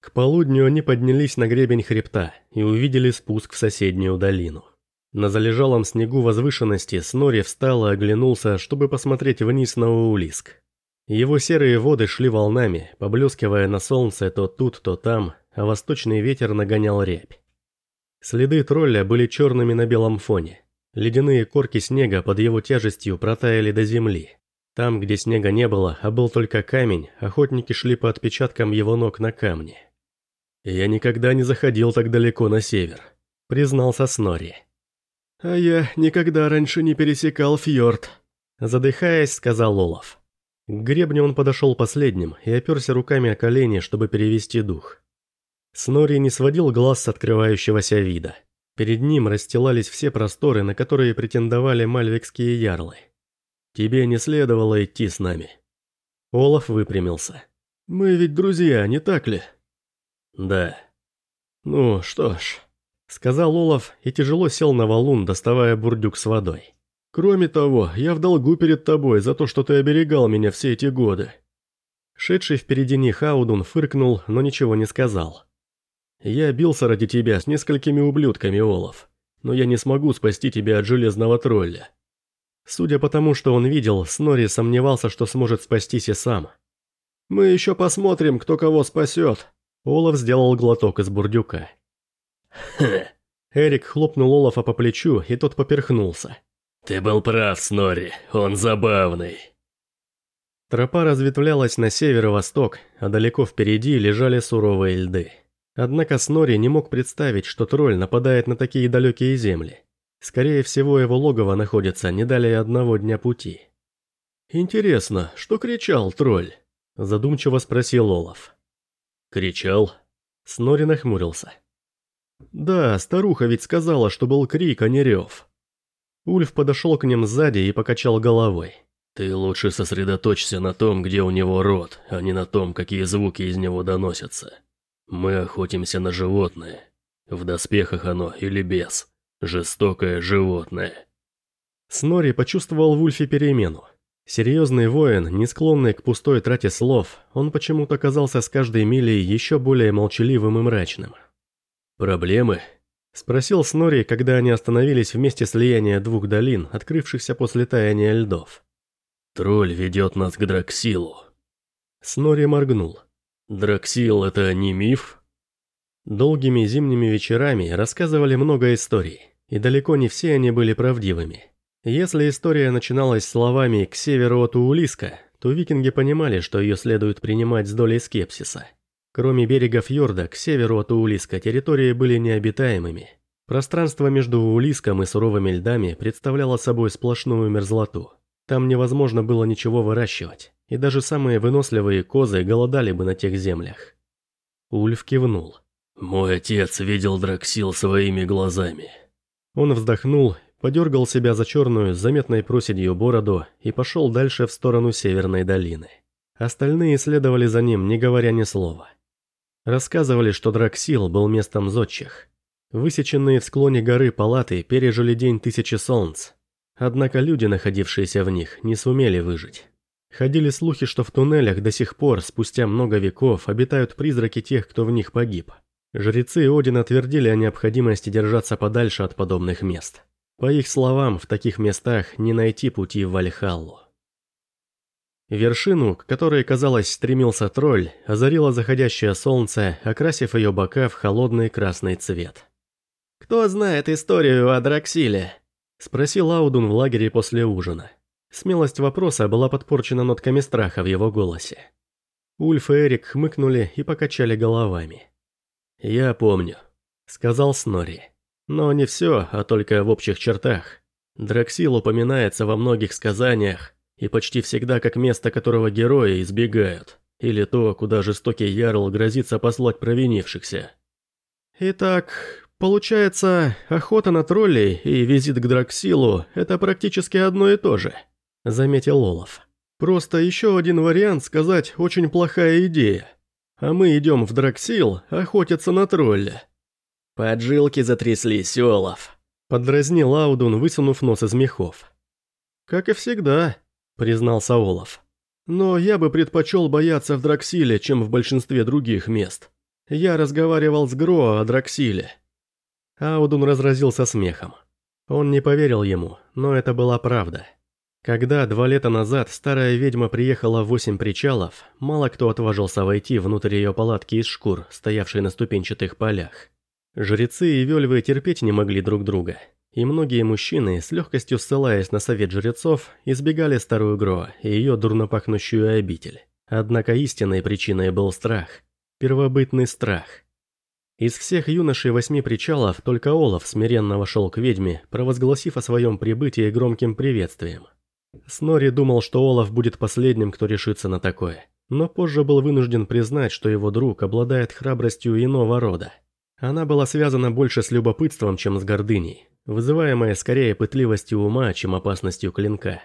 К полудню они поднялись на гребень хребта и увидели спуск в соседнюю долину. На залежалом снегу возвышенности Снори встал и оглянулся, чтобы посмотреть вниз на Уулиск. Его серые воды шли волнами, поблескивая на солнце то тут, то там, а восточный ветер нагонял рябь. Следы тролля были черными на белом фоне. Ледяные корки снега под его тяжестью протаяли до земли. Там, где снега не было, а был только камень, охотники шли по отпечаткам его ног на камне. «Я никогда не заходил так далеко на север», — признался Снори. «А я никогда раньше не пересекал фьорд», — задыхаясь, сказал Олаф. К гребню он подошел последним и оперся руками о колени, чтобы перевести дух. Снори не сводил глаз с открывающегося вида. Перед ним расстилались все просторы, на которые претендовали мальвикские ярлы. «Тебе не следовало идти с нами». Олаф выпрямился. «Мы ведь друзья, не так ли?» «Да». «Ну что ж», — сказал Олаф и тяжело сел на валун, доставая бурдюк с водой. «Кроме того, я в долгу перед тобой за то, что ты оберегал меня все эти годы». Шедший впереди них Аудун фыркнул, но ничего не сказал. Я бился ради тебя с несколькими ублюдками, Олаф, но я не смогу спасти тебя от железного тролля. Судя по тому, что он видел, Снори сомневался, что сможет спастись и сам. «Мы еще посмотрим, кто кого спасет», — Олаф сделал глоток из бурдюка. «Хм». Эрик хлопнул Олафа по плечу, и тот поперхнулся. «Ты был прав, Снори, он забавный». Тропа разветвлялась на северо-восток, а далеко впереди лежали суровые льды. Однако Снори не мог представить, что тролль нападает на такие далекие земли. Скорее всего, его логово находится не далее одного дня пути. «Интересно, что кричал тролль?» – задумчиво спросил Олаф. «Кричал?» Снори нахмурился. «Да, старуха ведь сказала, что был крик, а не рев». Ульф подошел к ним сзади и покачал головой. «Ты лучше сосредоточься на том, где у него рот, а не на том, какие звуки из него доносятся. Мы охотимся на животное. В доспехах оно или без. Жестокое животное. Снори почувствовал в Ульфе перемену. Серьезный воин, не склонный к пустой трате слов, он почему-то казался с каждой милей еще более молчаливым и мрачным. «Проблемы?» – спросил Снори, когда они остановились в месте слияния двух долин, открывшихся после таяния льдов. «Тролль ведет нас к Драксилу». Снори моргнул. Драксил – это не миф? Долгими зимними вечерами рассказывали много историй, и далеко не все они были правдивыми. Если история начиналась словами «к северу от Уулиска», то викинги понимали, что ее следует принимать с долей скепсиса. Кроме берега фьорда, к северу от Уулиска территории были необитаемыми. Пространство между Уулиском и суровыми льдами представляло собой сплошную мерзлоту. Там невозможно было ничего выращивать и даже самые выносливые козы голодали бы на тех землях. Ульф кивнул. «Мой отец видел Драксил своими глазами». Он вздохнул, подергал себя за черную с заметной проседью бороду и пошел дальше в сторону Северной долины. Остальные следовали за ним, не говоря ни слова. Рассказывали, что Драксил был местом зодчих. Высеченные в склоне горы палаты пережили день тысячи солнц. Однако люди, находившиеся в них, не сумели выжить. Ходили слухи, что в туннелях до сих пор, спустя много веков, обитают призраки тех, кто в них погиб. Жрецы Одина твердили о необходимости держаться подальше от подобных мест. По их словам, в таких местах не найти пути в Вальхаллу. Вершину, к которой, казалось, стремился тролль, озарило заходящее солнце, окрасив ее бока в холодный красный цвет. «Кто знает историю о Драксиле?» – спросил Аудун в лагере после ужина. Смелость вопроса была подпорчена нотками страха в его голосе. Ульф и Эрик хмыкнули и покачали головами. «Я помню», — сказал Снори. «Но не все, а только в общих чертах. Драксил упоминается во многих сказаниях, и почти всегда как место, которого герои избегают, или то, куда жестокий ярл грозится послать провинившихся». «Итак, получается, охота на троллей и визит к Драксилу – это практически одно и то же», – заметил Олаф. «Просто еще один вариант сказать очень плохая идея. А мы идем в Драксил охотиться на тролля». Поджилки затряслись, Олаф. Подразнил Аудун, высунув нос из мехов. «Как и всегда», – признался Олаф. «Но я бы предпочел бояться в Драксиле, чем в большинстве других мест. Я разговаривал с Гро о Драксиле». Аудун разразился смехом. Он не поверил ему, но это была правда. Когда два лета назад старая ведьма приехала в восемь причалов, мало кто отважился войти внутрь ее палатки из шкур, стоявшей на ступенчатых полях. Жрецы и вельвы терпеть не могли друг друга, и многие мужчины, с легкостью ссылаясь на совет жрецов, избегали старую Гро и ее дурнопахнущую обитель. Однако истинной причиной был страх. Первобытный страх. Из всех юношей восьми причалов только Олаф смиренно вошел к ведьме, провозгласив о своем прибытии громким приветствием. Снори думал, что Олаф будет последним, кто решится на такое, но позже был вынужден признать, что его друг обладает храбростью иного рода. Она была связана больше с любопытством, чем с гордыней, вызываемая скорее пытливостью ума, чем опасностью клинка.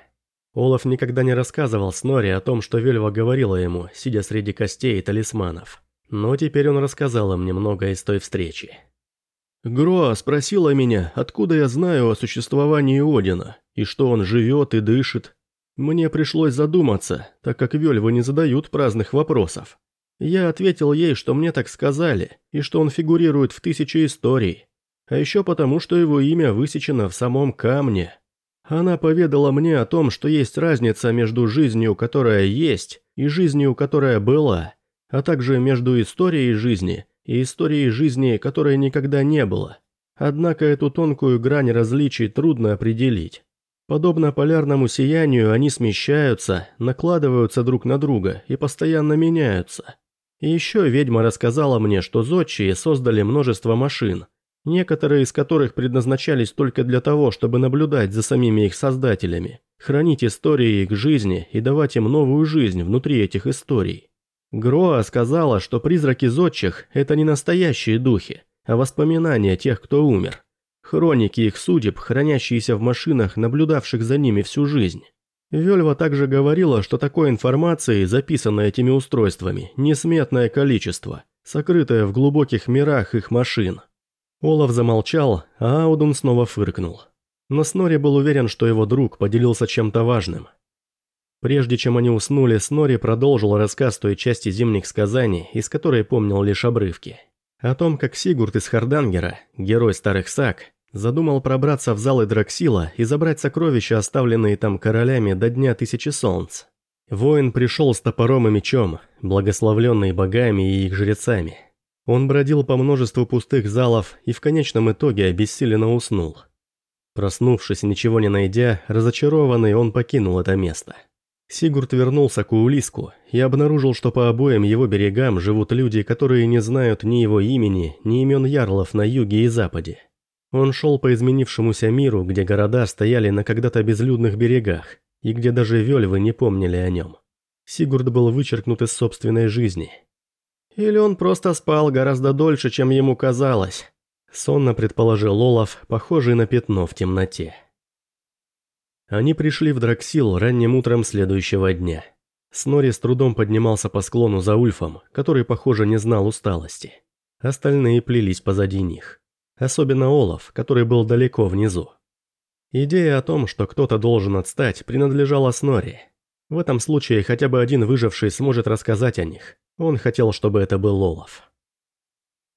Олаф никогда не рассказывал Снори о том, что Вельва говорила ему, сидя среди костей и талисманов. Но теперь он рассказал им немного из той встречи. Гроа спросила меня, откуда я знаю о существовании Одина, и что он живет и дышит. Мне пришлось задуматься, так как Вельвы не задают праздных вопросов. Я ответил ей, что мне так сказали, и что он фигурирует в тысяче историй. А еще потому, что его имя высечено в самом камне. Она поведала мне о том, что есть разница между жизнью, которая есть, и жизнью, которая была, а также между историей жизни и историей жизни, которой никогда не было. Однако эту тонкую грань различий трудно определить. Подобно полярному сиянию, они смещаются, накладываются друг на друга и постоянно меняются. И еще ведьма рассказала мне, что зодчие создали множество машин, некоторые из которых предназначались только для того, чтобы наблюдать за самими их создателями, хранить истории их жизни и давать им новую жизнь внутри этих историй. Гроа сказала, что призраки зодчих – это не настоящие духи, а воспоминания тех, кто умер. Хроники их судеб, хранящиеся в машинах, наблюдавших за ними всю жизнь. Вельва также говорила, что такой информации, записанной этими устройствами, несметное количество, сокрытое в глубоких мирах их машин – Олаф замолчал, а Аудун снова фыркнул. Но Снори был уверен, что его друг поделился чем-то важным. Прежде чем они уснули, Снори продолжил рассказ той части зимних сказаний, из которой помнил лишь обрывки. О том, как Сигурд из Хардангера, герой старых саг, задумал пробраться в залы Драксила и забрать сокровища, оставленные там королями до Дня Тысячи Солнц. Воин пришел с топором и мечом, благословленный богами и их жрецами. Он бродил по множеству пустых залов и в конечном итоге обессиленно уснул. Проснувшись, ничего не найдя, разочарованный, он покинул это место. Сигурд вернулся к Уулиску и обнаружил, что по обоим его берегам живут люди, которые не знают ни его имени, ни имен ярлов на юге и западе. Он шел по изменившемуся миру, где города стояли на когда-то безлюдных берегах, и где даже вельвы не помнили о нем. Сигурд был вычеркнут из собственной жизни – или он просто спал гораздо дольше, чем ему казалось. Сонно предположил Олаф, похожий на пятно в темноте. Они пришли в Драксил ранним утром следующего дня. Снори с трудом поднимался по склону за Ульфом, который, похоже, не знал усталости. Остальные плелись позади них. Особенно Олаф, который был далеко внизу. Идея о том, что кто-то должен отстать, принадлежала Снори. В этом случае хотя бы один выживший сможет рассказать о них, он хотел, чтобы это был Олаф.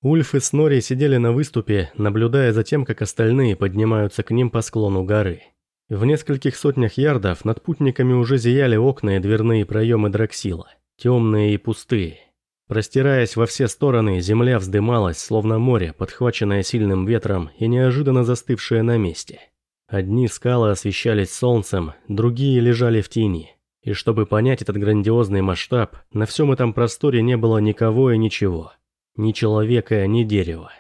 Ульф и Снори сидели на выступе, наблюдая за тем, как остальные поднимаются к ним по склону горы. В нескольких сотнях ярдов над путниками уже зияли окна и дверные проемы Драксила, темные и пустые. Простираясь во все стороны, земля вздымалась, словно море, подхваченное сильным ветром и неожиданно застывшее на месте. Одни скалы освещались солнцем, другие лежали в тени. И чтобы понять этот грандиозный масштаб, на всем этом просторе не было никого и ничего. Ни человека, ни дерева.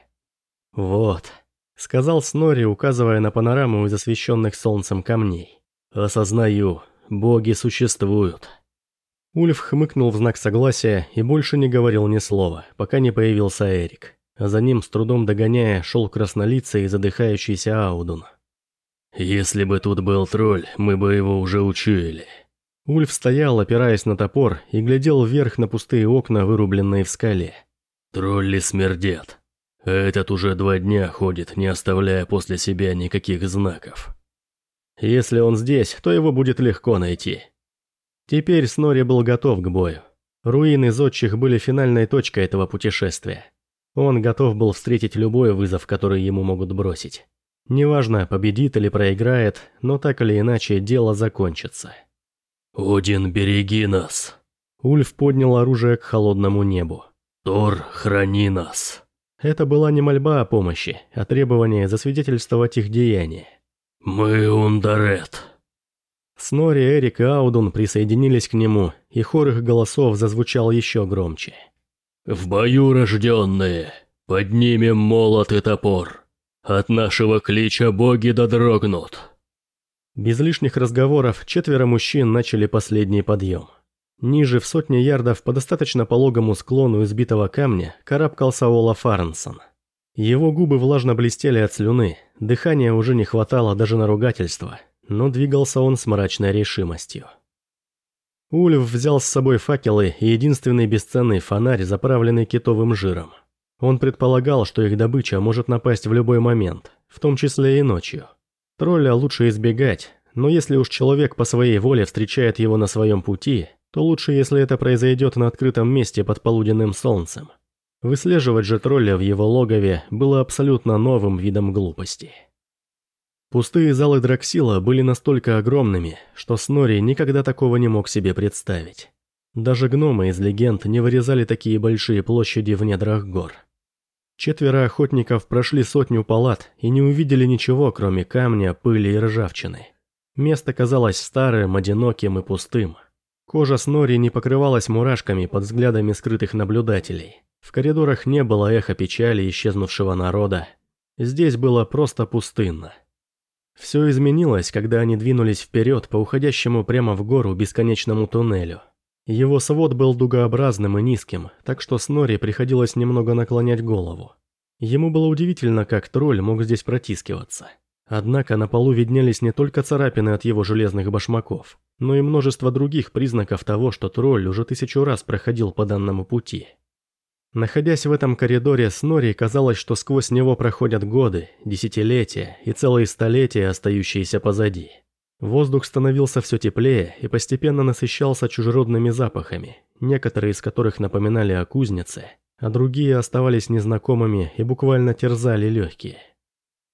«Вот», — сказал Снори, указывая на панораму из освещенных солнцем камней. «Осознаю, боги существуют». Ульф хмыкнул в знак согласия и больше не говорил ни слова, пока не появился Эрик. За ним, с трудом догоняя, шел краснолицый и задыхающийся Аудун. «Если бы тут был тролль, мы бы его уже учуяли», Ульф стоял, опираясь на топор, и глядел вверх на пустые окна, вырубленные в скале. «Тролли смердят. Этот уже два дня ходит, не оставляя после себя никаких знаков. Если он здесь, то его будет легко найти». Теперь Снори был готов к бою. Руины зодчих были финальной точкой этого путешествия. Он готов был встретить любой вызов, который ему могут бросить. Неважно, победит или проиграет, но так или иначе дело закончится. «Один, береги нас!» Ульф поднял оружие к холодному небу. «Тор, храни нас!» Это была не мольба о помощи, а требование засвидетельствовать их деяние. «Мы Ундарет!» Снори, Эрик и Аудун присоединились к нему, и хор их голосов зазвучал еще громче. «В бою рожденные, поднимем молот и топор. От нашего клича боги додрогнут». Без лишних разговоров четверо мужчин начали последний подъем. Ниже в сотне ярдов по достаточно пологому склону избитого камня карабкался Ола Фарнсон. Его губы влажно блестели от слюны, дыхания уже не хватало даже на ругательство, но двигался он с мрачной решимостью. Ульф взял с собой факелы и единственный бесценный фонарь, заправленный китовым жиром. Он предполагал, что их добыча может напасть в любой момент, в том числе и ночью. Тролля лучше избегать, но если уж человек по своей воле встречает его на своем пути, то лучше, если это произойдет на открытом месте под полуденным солнцем. Выслеживать же тролля в его логове было абсолютно новым видом глупости. Пустые залы Драксила были настолько огромными, что Снори никогда такого не мог себе представить. Даже гномы из легенд не вырезали такие большие площади в недрах гор. Четверо охотников прошли сотню палат и не увидели ничего, кроме камня, пыли и ржавчины. Место казалось старым, одиноким и пустым. Кожа Снори не покрывалась мурашками под взглядами скрытых наблюдателей. В коридорах не было эха печали исчезнувшего народа. Здесь было просто пустынно. Все изменилось, когда они двинулись вперед по уходящему прямо в гору бесконечному туннелю. Его свод был дугообразным и низким, так что Снори приходилось немного наклонять голову. Ему было удивительно, как тролль мог здесь протискиваться. Однако на полу виднелись не только царапины от его железных башмаков, но и множество других признаков того, что тролль уже тысячу раз проходил по данному пути. Находясь в этом коридоре, Снори казалось, что сквозь него проходят годы, десятилетия и целые столетия, остающиеся позади. Воздух становился все теплее и постепенно насыщался чужеродными запахами, некоторые из которых напоминали о кузнице, а другие оставались незнакомыми и буквально терзали легкие.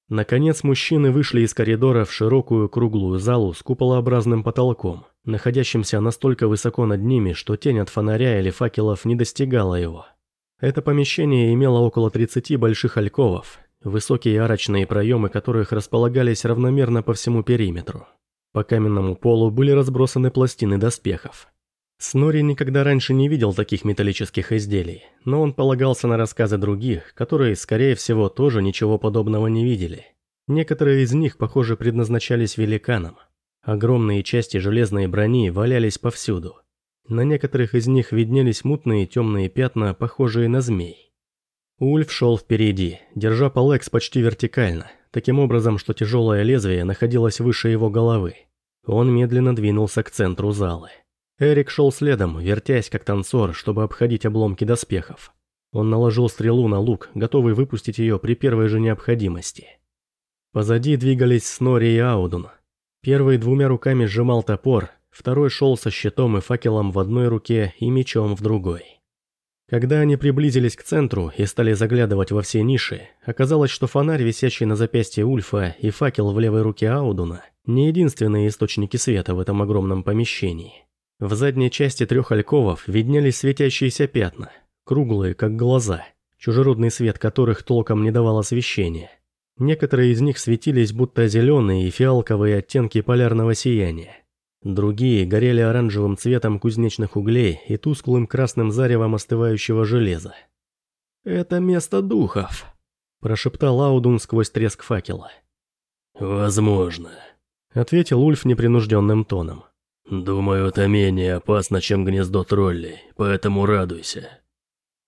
Наконец мужчины вышли из коридора в широкую круглую залу с куполообразным потолком, находящимся настолько высоко над ними, что тень от фонаря или факелов не достигала его. Это помещение имело около 30 больших альковов, высокие арочные проемы которых располагались равномерно по всему периметру. По каменному полу были разбросаны пластины доспехов. Снори никогда раньше не видел таких металлических изделий, но он полагался на рассказы других, которые, скорее всего, тоже ничего подобного не видели. Некоторые из них, похоже, предназначались великанам. Огромные части железной брони валялись повсюду. На некоторых из них виднелись мутные темные пятна, похожие на змей. Ульф шел впереди, держа Палекс почти вертикально, таким образом, что тяжелое лезвие находилось выше его головы. Он медленно двинулся к центру залы. Эрик шел следом, вертясь как танцор, чтобы обходить обломки доспехов. Он наложил стрелу на лук, готовый выпустить ее при первой же необходимости. Позади двигались Снори и Аудун. Первый двумя руками сжимал топор, Второй шел со щитом и факелом в одной руке и мечом в другой. Когда они приблизились к центру и стали заглядывать во все ниши, оказалось, что фонарь, висящий на запястье Ульфа, и факел в левой руке Аудуна – не единственные источники света в этом огромном помещении. В задней части трех альковов виднелись светящиеся пятна, круглые, как глаза, чужеродный свет которых толком не давал освещения. Некоторые из них светились, будто зеленые и фиалковые оттенки полярного сияния. Другие горели оранжевым цветом кузнечных углей и тусклым красным заревом остывающего железа. «Это место духов», – прошептал Аудун сквозь треск факела. «Возможно», – ответил Ульф непринужденным тоном. «Думаю, это менее опасно, чем гнездо троллей, поэтому радуйся».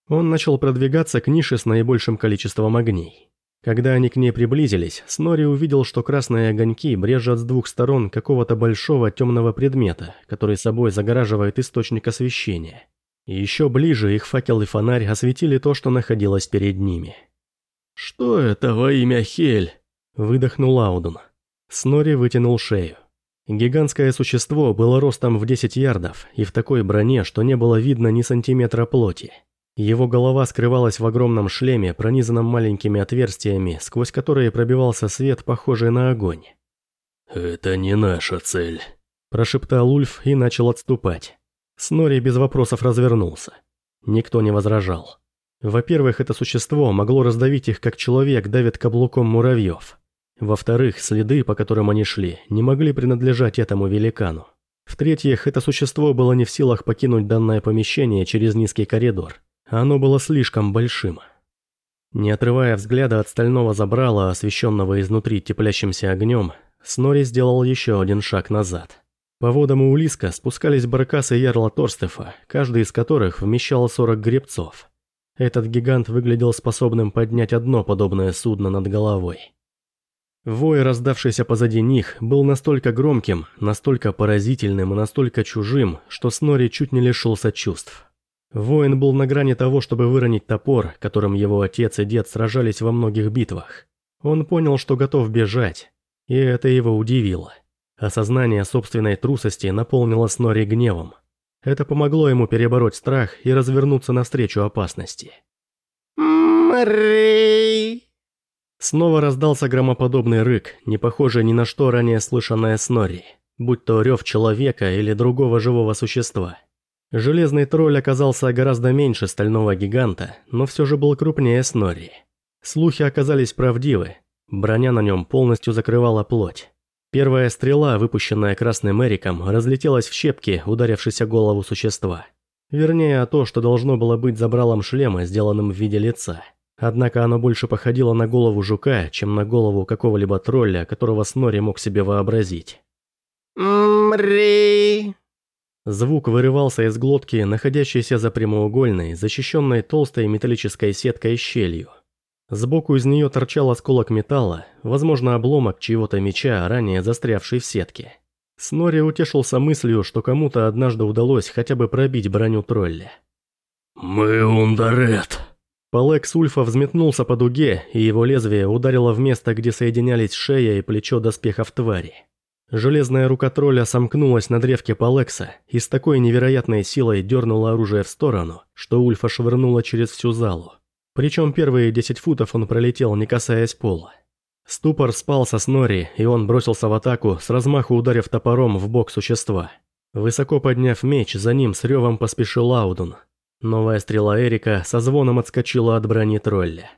Он начал продвигаться к нише с наибольшим количеством огней. Когда они к ней приблизились, Снори увидел, что красные огоньки брежут с двух сторон какого-то большого темного предмета, который собой загораживает источник освещения. И еще ближе их факел и фонарь осветили то, что находилось перед ними. «Что это во имя Хель?» – выдохнул Аудун. Снори вытянул шею. Гигантское существо было ростом в 10 ярдов и в такой броне, что не было видно ни сантиметра плоти. Его голова скрывалась в огромном шлеме, пронизанном маленькими отверстиями, сквозь которые пробивался свет, похожий на огонь. «Это не наша цель», – прошептал Ульф и начал отступать. Снори без вопросов развернулся. Никто не возражал. Во-первых, это существо могло раздавить их, как человек давит каблуком муравьев. Во-вторых, следы, по которым они шли, не могли принадлежать этому великану. В-третьих, это существо было не в силах покинуть данное помещение через низкий коридор. Оно было слишком большим. Не отрывая взгляда от стального забрала, освещенного изнутри теплящимся огнем, Снори сделал еще один шаг назад. По водам Улиска спускались баркасы Ярла Торстефа, каждый из которых вмещал 40 гребцов. Этот гигант выглядел способным поднять одно подобное судно над головой. Вой, раздавшийся позади них, был настолько громким, настолько поразительным и настолько чужим, что Снори чуть не лишился чувств. Воин был на грани того, чтобы выронить топор, которым его отец и дед сражались во многих битвах. Он понял, что готов бежать, и это его удивило. Осознание собственной трусости наполнило Снори гневом. Это помогло ему перебороть страх и развернуться навстречу опасности. «Мрей!» Снова раздался громоподобный рык, не похожий ни на что ранее слышанное Снори, будь то рев человека или другого живого существа. Железный тролль оказался гораздо меньше стального гиганта, но все же был крупнее Снори. Слухи оказались правдивы, броня на нем полностью закрывала плоть. Первая стрела, выпущенная красным Эриком, разлетелась в щепки, ударившись о голову существа. Вернее, то, что должно было быть забралом шлема, сделанным в виде лица. Однако оно больше походило на голову жука, чем на голову какого-либо тролля, которого Снори мог себе вообразить. «Мри!» Звук вырывался из глотки, находящейся за прямоугольной, защищенной толстой металлической сеткой щелью. Сбоку из нее торчал осколок металла, возможно, обломок чьего-то меча, ранее застрявший в сетке. Снори утешился мыслью, что кому-то однажды удалось хотя бы пробить броню тролля. «Мы Ундарет!» Палекс Ульфа взметнулся по дуге, и его лезвие ударило в место, где соединялись шея и плечо доспехов твари. Железная рука тролля сомкнулась на древке Палекса и с такой невероятной силой дернула оружие в сторону, что Ульфа швырнула через всю залу. Причем первые 10 футов он пролетел, не касаясь пола. Ступор спал со Снори, и он бросился в атаку, с размаху ударив топором в бок существа. Высоко подняв меч, за ним с ревом поспешил Аудун. Новая стрела Эрика со звоном отскочила от брони тролля.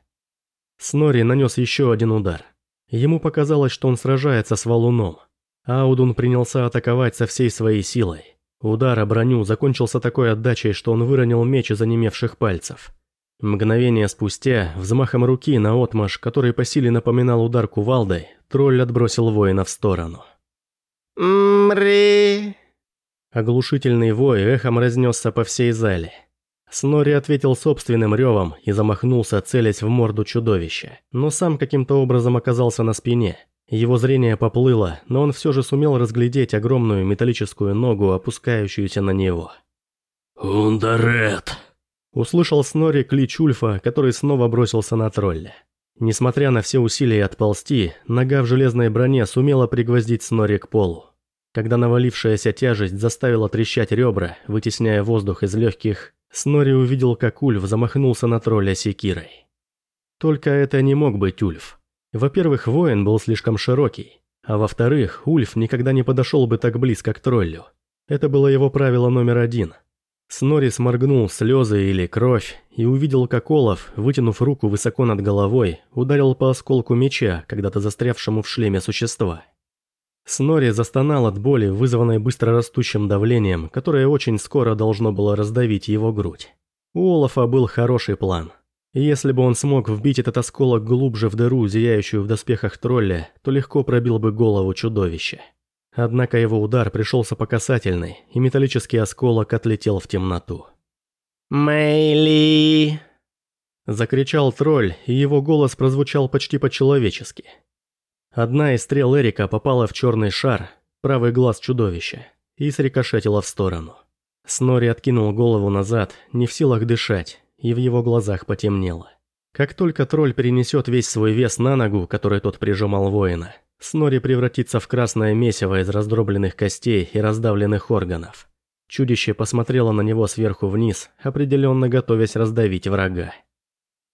Снори нанес еще один удар. Ему показалось, что он сражается с валуном. Аудун принялся атаковать со всей своей силой. Удар о броню закончился такой отдачей, что он выронил меч из онемевших пальцев. Мгновение спустя, взмахом руки на отмаш, который по силе напоминал удар кувалдой, тролль отбросил воина в сторону. «Мри!» Оглушительный вой эхом разнесся по всей зале. Снори ответил собственным ревом и замахнулся, целясь в морду чудовища, но сам каким-то образом оказался на спине. Его зрение поплыло, но он все же сумел разглядеть огромную металлическую ногу, опускающуюся на него. «Ундарет!» Услышал Снори клич Ульфа, который снова бросился на тролля. Несмотря на все усилия отползти, нога в железной броне сумела пригвоздить Снори к полу. Когда навалившаяся тяжесть заставила трещать ребра, вытесняя воздух из легких, Снори увидел, как Ульф замахнулся на тролля секирой. Только это не мог быть Ульф. Во-первых, воин был слишком широкий, а во-вторых, Ульф никогда не подошел бы так близко к троллю. Это было его правило номер один – Снори сморгнул слезы или кровь и увидел, как Олаф, вытянув руку высоко над головой, ударил по осколку меча, когда-то застрявшему в шлеме существа. Снори застонал от боли, вызванной быстрорастущим давлением, которое очень скоро должно было раздавить его грудь. У Олафа был хороший план. Если бы он смог вбить этот осколок глубже в дыру, зияющую в доспехах тролля, то легко пробил бы голову чудовища. Однако его удар пришелся по касательной, и металлический осколок отлетел в темноту. «Мэйли!» Закричал тролль, и его голос прозвучал почти по-человечески. Одна из стрел Эрика попала в черный шар, правый глаз чудовища, и срикошетила в сторону. Снори откинул голову назад, не в силах дышать, и в его глазах потемнело. Как только тролль перенесет весь свой вес на ногу, который тот прижимал воина, Снори превратится в красное месиво из раздробленных костей и раздавленных органов. Чудище посмотрело на него сверху вниз, определенно готовясь раздавить врага.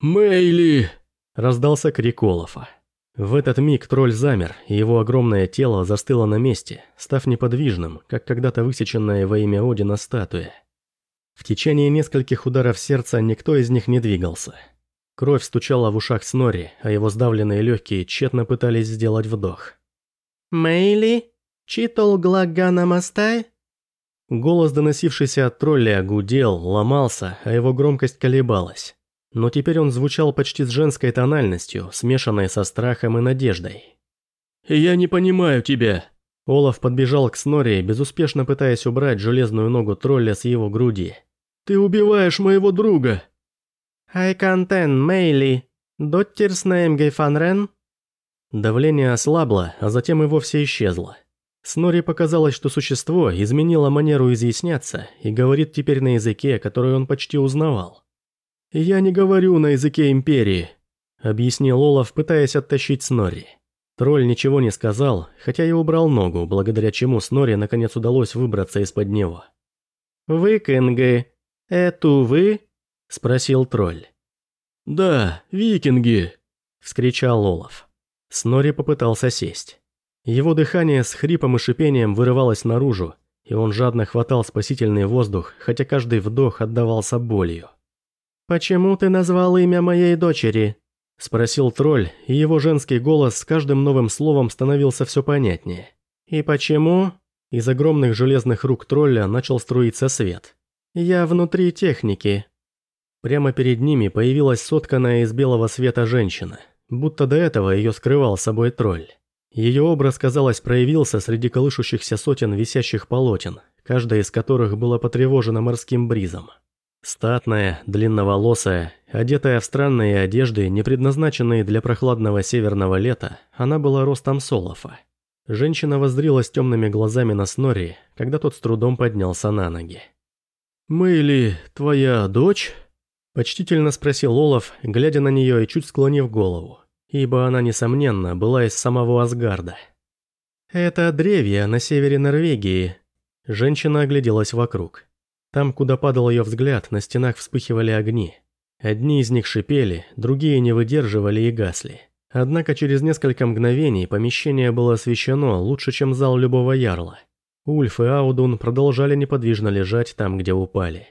«Мэйли!» – раздался крик Олафа. В этот миг тролль замер, и его огромное тело застыло на месте, став неподвижным, как когда-то высеченная во имя Одина статуя. В течение нескольких ударов сердца никто из них не двигался. Кровь стучала в ушах Снори, а его сдавленные легкие тщетно пытались сделать вдох. «Мэйли? Читал Глагана Мастай?» Голос, доносившийся от тролля, гудел, ломался, а его громкость колебалась. Но теперь он звучал почти с женской тональностью, смешанной со страхом и надеждой. «Я не понимаю тебя». Олаф подбежал к Снори, безуспешно пытаясь убрать железную ногу тролля с его груди. «Ты убиваешь моего друга!» «Айкантен, Мейли, доттерс Неймгей Фанрен?» Давление ослабло, а затем и вовсе исчезло. Снори показалось, что существо изменило манеру изъясняться и говорит теперь на языке, который он почти узнавал. «Я не говорю на языке Империи», — объяснил Олаф, пытаясь оттащить Снори. Тролль ничего не сказал, хотя и убрал ногу, благодаря чему Снори наконец удалось выбраться из-под него. «Вы, Кенге, эту вы?» — спросил тролль. «Да, викинги», — вскричал Олаф. Снори попытался сесть. Его дыхание с хрипом и шипением вырывалось наружу, и он жадно хватал спасительный воздух, хотя каждый вдох отдавался болью. «Почему ты назвал имя моей дочери?» – спросил тролль, и его женский голос с каждым новым словом становился все понятнее. «И почему?» Из огромных железных рук тролля начал струиться свет. «Я внутри техники». Прямо перед ними появилась сотканная из белого света женщина – будто до этого ее скрывал собой тролль. Ее образ, казалось, проявился среди колышущихся сотен висящих полотен, каждая из которых была потревожена морским бризом. Статная, длинноволосая, одетая в странные одежды, не предназначенные для прохладного северного лета, она была ростом Солофа. Женщина воздрилась темными глазами на Снори, когда тот с трудом поднялся на ноги. «Мэйли, твоя дочь?» Почтительно спросил Олаф, глядя на нее и чуть склонив голову ибо она, несомненно, была из самого Асгарда. «Это древья на севере Норвегии». Женщина огляделась вокруг. Там, куда падал ее взгляд, на стенах вспыхивали огни. Одни из них шипели, другие не выдерживали и гасли. Однако через несколько мгновений помещение было освещено лучше, чем зал любого ярла. Ульф и Аудун продолжали неподвижно лежать там, где упали.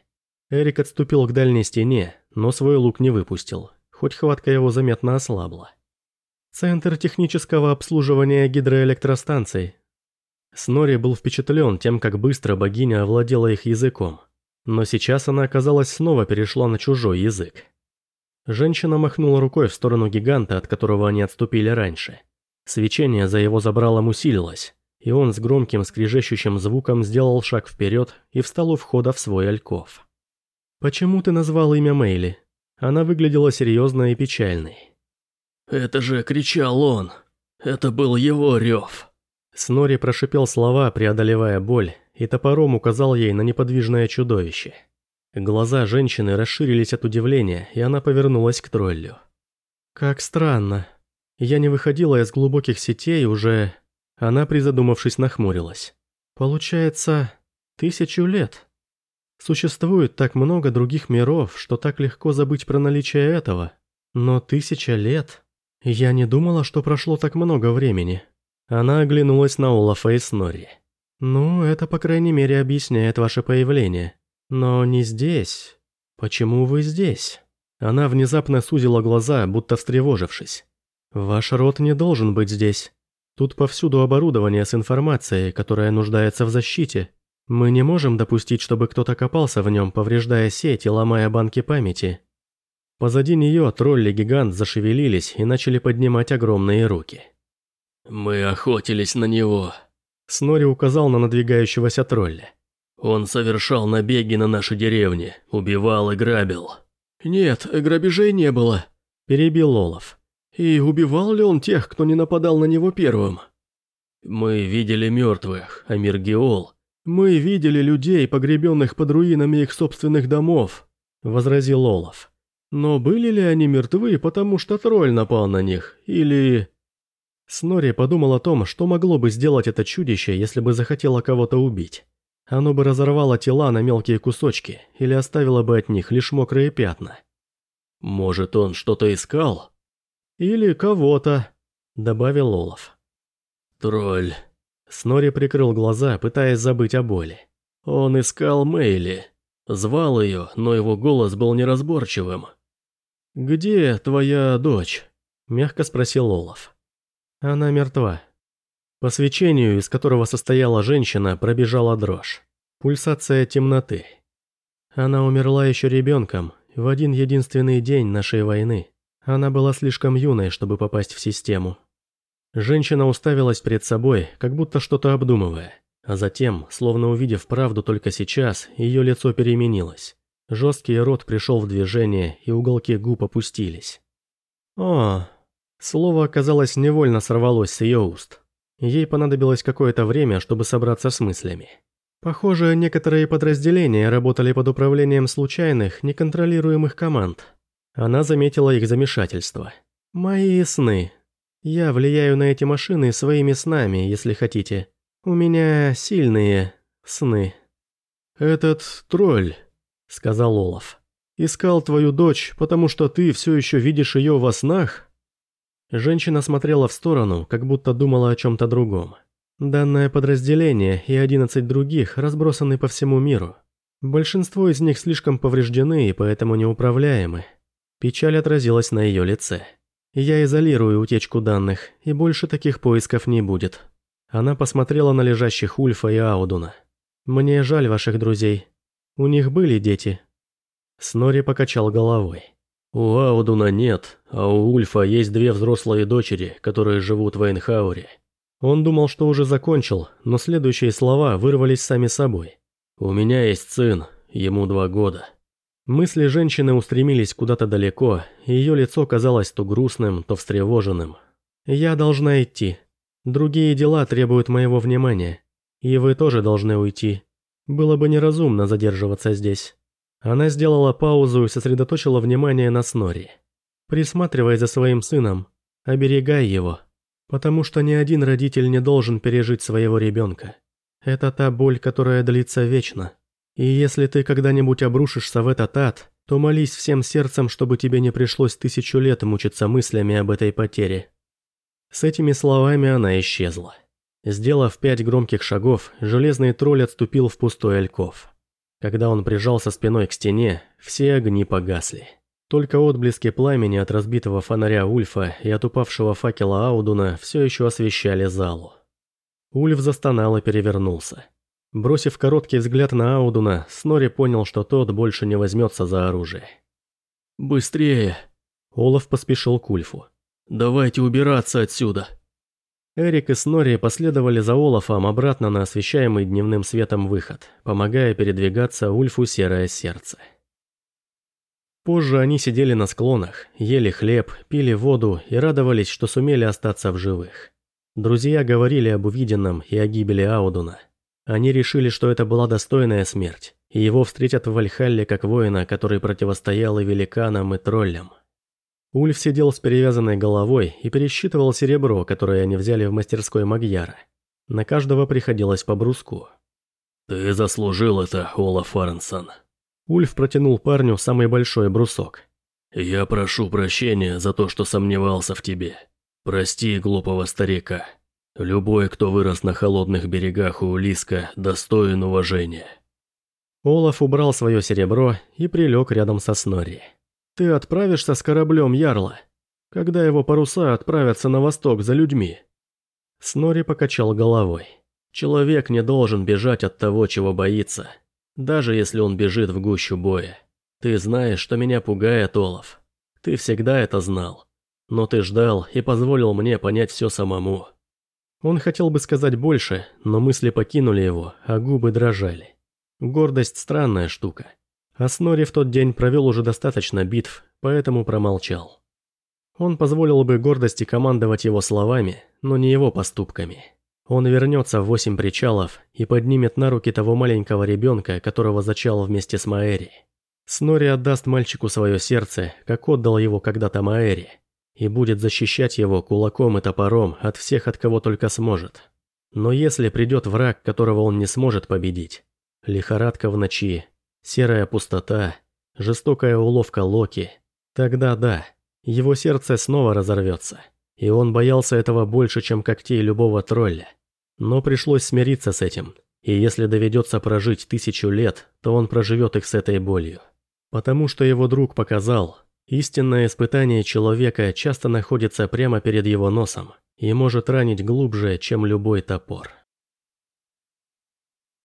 Эрик отступил к дальней стене, но свой лук не выпустил, хоть хватка его заметно ослабла. Центр технического обслуживания гидроэлектростанций. Снори был впечатлен тем, как быстро богиня овладела их языком. Но сейчас она, оказалось, снова перешла на чужой язык. Женщина махнула рукой в сторону гиганта, от которого они отступили раньше. Свечение за его забралом усилилось, и он с громким скрежещущим звуком сделал шаг вперед и встал у входа в свой альков. «Почему ты назвал имя Мейли?» Она выглядела серьезной и печальной. «Это же кричал он! Это был его рев!» Снори прошипел слова, преодолевая боль, и топором указал ей на неподвижное чудовище. Глаза женщины расширились от удивления, и она повернулась к троллю. «Как странно. Я не выходила из глубоких сетей уже...» Она, призадумавшись, нахмурилась. «Получается, тысячу лет. Существует так много других миров, что так легко забыть про наличие этого. Но тысяча лет...» «Я не думала, что прошло так много времени». Она оглянулась на Олафа и Снорри. «Ну, это, по крайней мере, объясняет ваше появление. Но не здесь. Почему вы здесь?» Она внезапно сузила глаза, будто встревожившись. «Ваш род не должен быть здесь. Тут повсюду оборудование с информацией, которая нуждается в защите. Мы не можем допустить, чтобы кто-то копался в нем, повреждая сеть и ломая банки памяти. Позади нее тролли-гигант зашевелились и начали поднимать огромные руки. «Мы охотились на него», — Снори указал на надвигающегося тролля. «Он совершал набеги на наши деревни, убивал и грабил». «Нет, грабежей не было», — перебил Олаф. «И убивал ли он тех, кто не нападал на него первым?» «Мы видели мертвых, Амиргеол. Мы видели людей, погребенных под руинами их собственных домов», — возразил Олаф. Но были ли они мертвы, потому что тролль напал на них, или... Снори подумал о том, что могло бы сделать это чудище, если бы захотело кого-то убить. Оно бы разорвало тела на мелкие кусочки или оставило бы от них лишь мокрые пятна. «Может, он что-то искал?» «Или кого-то», — добавил Олаф. «Тролль». Снори прикрыл глаза, пытаясь забыть о боли. «Он искал Мэйли. Звал ее, но его голос был неразборчивым». «Где твоя дочь?» – мягко спросил Олаф. «Она мертва». По свечению, из которого состояла женщина, пробежала дрожь. Пульсация темноты. Она умерла еще ребенком, в один единственный день нашей войны. Она была слишком юной, чтобы попасть в систему. Женщина уставилась перед собой, как будто что-то обдумывая. А затем, словно увидев правду только сейчас, ее лицо переменилось. Жесткий рот пришел в движение, и уголки губ опустились. «О!» Слово, оказалось, невольно сорвалось с ее уст. Ей понадобилось какое-то время, чтобы собраться с мыслями. Похоже, некоторые подразделения работали под управлением случайных, неконтролируемых команд. Она заметила их замешательство. «Мои сны. Я влияю на эти машины своими снами, если хотите. У меня сильные сны». «Этот тролль», — сказал Олаф. «Искал твою дочь, потому что ты все еще видишь ее во снах?» Женщина смотрела в сторону, как будто думала о чем-то другом. Данное подразделение и 11 других разбросаны по всему миру. Большинство из них слишком повреждены и поэтому неуправляемы. Печаль отразилась на ее лице. «Я изолирую утечку данных, и больше таких поисков не будет». Она посмотрела на лежащих Ульфа и Аудуна. «Мне жаль ваших друзей. У них были дети?» Снори покачал головой. «У Аудуна нет, а у Ульфа есть две взрослые дочери, которые живут в Эйнхауре». Он думал, что уже закончил, но следующие слова вырвались сами собой. «У меня есть сын, ему два года». Мысли женщины устремились куда-то далеко, и ее лицо казалось то грустным, то встревоженным. «Я должна идти. Другие дела требуют моего внимания. И вы тоже должны уйти. Было бы неразумно задерживаться здесь. Она сделала паузу и сосредоточила внимание на Снори. Присматривай за своим сыном, оберегай его, потому что ни один родитель не должен пережить своего ребенка. Это та боль, которая длится вечно. И если ты когда-нибудь обрушишься в этот ад, то молись всем сердцем, чтобы тебе не пришлось тысячу лет мучиться мыслями об этой потере. С этими словами она исчезла. Сделав пять громких шагов, железный тролль отступил в пустой альков. Когда он прижался спиной к стене, все огни погасли. Только отблески пламени от разбитого фонаря Ульфа и от упавшего факела Аудуна все еще освещали залу. Ульф застонал и перевернулся. Бросив короткий взгляд на Аудуна, Снори понял, что тот больше не возьмется за оружие. «Быстрее!» Олаф поспешил к Ульфу. «Давайте убираться отсюда!» Эрик и Снори последовали за Олафом обратно на освещаемый дневным светом выход, помогая передвигаться Ульфу серое сердце. Позже они сидели на склонах, ели хлеб, пили воду и радовались, что сумели остаться в живых. Друзья говорили об увиденном и о гибели Аудуна. Они решили, что это была достойная смерть, и его встретят в Вальхалле как воина, который противостоял и великанам, и троллям. Ульф сидел с перевязанной головой и пересчитывал серебро, которое они взяли в мастерской Магьяра. На каждого приходилось по бруску. «Ты заслужил это, Ола Фарнсон». Ульф протянул парню самый большой брусок. «Я прошу прощения за то, что сомневался в тебе. Прости глупого старика. Любой, кто вырос на холодных берегах у Улиска, достоин уважения». Олаф убрал свое серебро и прилег рядом со Снори. Ты отправишься с кораблем Ярла, когда его паруса отправятся на восток за людьми. Снори покачал головой. Человек не должен бежать от того, чего боится, даже если он бежит в гущу боя. Ты знаешь, что меня пугает, Олаф. Ты всегда это знал. Но ты ждал и позволил мне понять все самому. Он хотел бы сказать больше, но мысли покинули его, а губы дрожали. Гордость – странная штука. А Снори в тот день провел уже достаточно битв, поэтому промолчал. Он позволил бы гордости командовать его словами, но не его поступками. Он вернется в восемь причалов и поднимет на руки того маленького ребенка, которого зачал вместе с Маэри. Снори отдаст мальчику свое сердце, как отдал его когда-то Маэри, и будет защищать его кулаком и топором от всех, от кого только сможет. Но если придет враг, которого он не сможет победить, лихорадка в ночи, серая пустота, жестокая уловка Локи, тогда да, его сердце снова разорвется. И он боялся этого больше, чем когтей любого тролля. Но пришлось смириться с этим. И если доведется прожить тысячу лет, то он проживет их с этой болью. Потому что его друг показал, истинное испытание человека часто находится прямо перед его носом и может ранить глубже, чем любой топор.